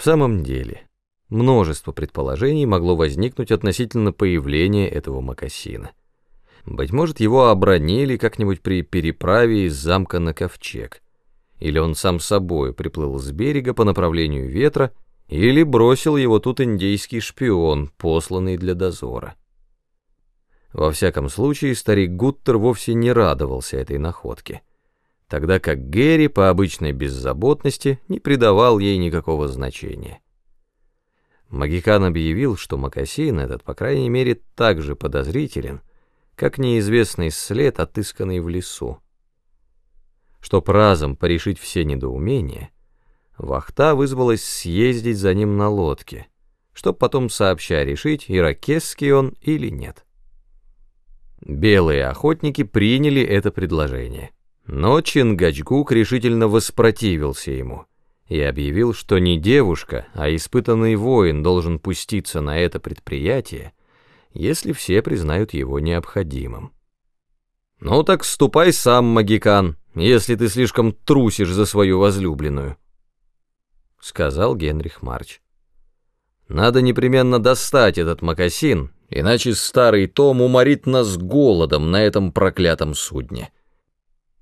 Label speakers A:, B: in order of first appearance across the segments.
A: В самом деле, множество предположений могло возникнуть относительно появления этого мокасина. Быть может, его обронили как-нибудь при переправе из замка на ковчег, или он сам собой приплыл с берега по направлению ветра, или бросил его тут индейский шпион, посланный для дозора. Во всяком случае, старик Гуттер вовсе не радовался этой находке, тогда как Гэри по обычной беззаботности не придавал ей никакого значения. Магикан объявил, что Макасин этот, по крайней мере, так же подозрителен, как неизвестный след, отысканный в лесу. Чтоб разом порешить все недоумения, вахта вызвалась съездить за ним на лодке, чтоб потом сообща решить, иракесский он или нет. Белые охотники приняли это предложение, но Чингачгук решительно воспротивился ему и объявил, что не девушка, а испытанный воин должен пуститься на это предприятие, если все признают его необходимым. «Ну так ступай сам, магикан, если ты слишком трусишь за свою возлюбленную», — сказал Генрих Марч. «Надо непременно достать этот мокасин иначе старый Том уморит нас голодом на этом проклятом судне.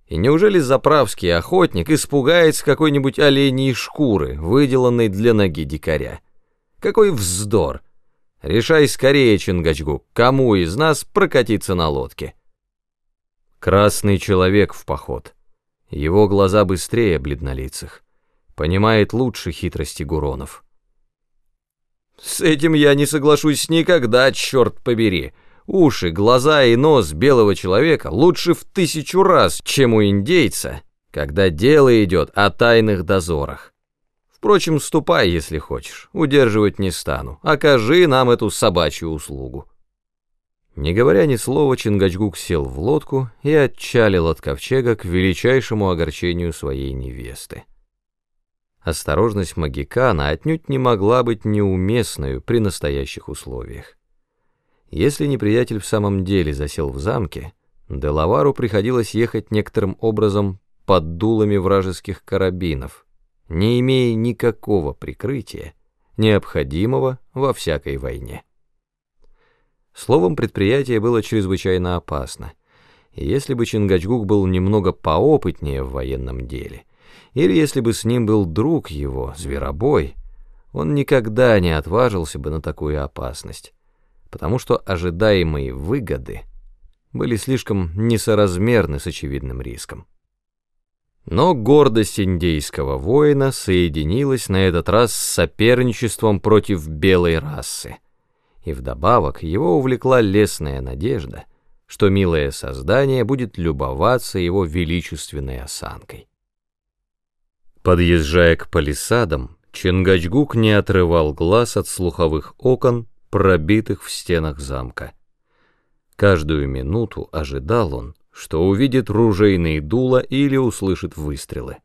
A: И неужели заправский охотник испугается какой-нибудь оленьей шкуры, выделанной для ноги дикаря? Какой вздор! Решай скорее, Чингачгук, кому из нас прокатиться на лодке? Красный человек в поход. Его глаза быстрее бледнолицых. Понимает лучше хитрости гуронов. С этим я не соглашусь никогда, черт побери. Уши, глаза и нос белого человека лучше в тысячу раз, чем у индейца, когда дело идет о тайных дозорах. Впрочем, ступай, если хочешь, удерживать не стану, окажи нам эту собачью услугу. Не говоря ни слова, Чингачгук сел в лодку и отчалил от ковчега к величайшему огорчению своей невесты. Осторожность Магикана отнюдь не могла быть неуместной при настоящих условиях. Если неприятель в самом деле засел в замке, Делавару приходилось ехать некоторым образом под дулами вражеских карабинов, не имея никакого прикрытия, необходимого во всякой войне. Словом, предприятие было чрезвычайно опасно, если бы Чингачгук был немного поопытнее в военном деле, или если бы с ним был друг его, зверобой, он никогда не отважился бы на такую опасность, потому что ожидаемые выгоды были слишком несоразмерны с очевидным риском. Но гордость индейского воина соединилась на этот раз с соперничеством против белой расы, и вдобавок его увлекла лесная надежда, что милое создание будет любоваться его величественной осанкой. Подъезжая к палисадам, Чингачгук не отрывал глаз от слуховых окон, пробитых в стенах замка. Каждую минуту ожидал он, что увидит ружейные дула или услышит выстрелы.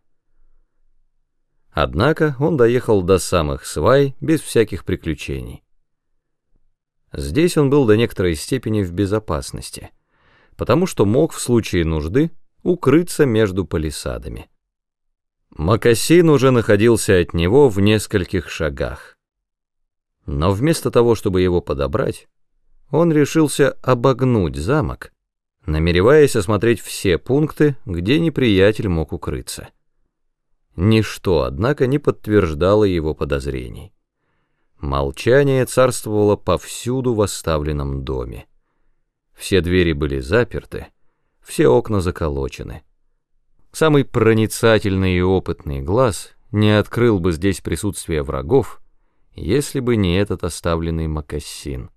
A: Однако он доехал до самых свай без всяких приключений. Здесь он был до некоторой степени в безопасности, потому что мог в случае нужды укрыться между палисадами. Макасин уже находился от него в нескольких шагах. Но вместо того, чтобы его подобрать, он решился обогнуть замок, намереваясь осмотреть все пункты, где неприятель мог укрыться. Ничто, однако, не подтверждало его подозрений. Молчание царствовало повсюду в оставленном доме. Все двери были заперты, все окна заколочены. Самый проницательный и опытный глаз не открыл бы здесь присутствие врагов, если бы не этот оставленный мокасин.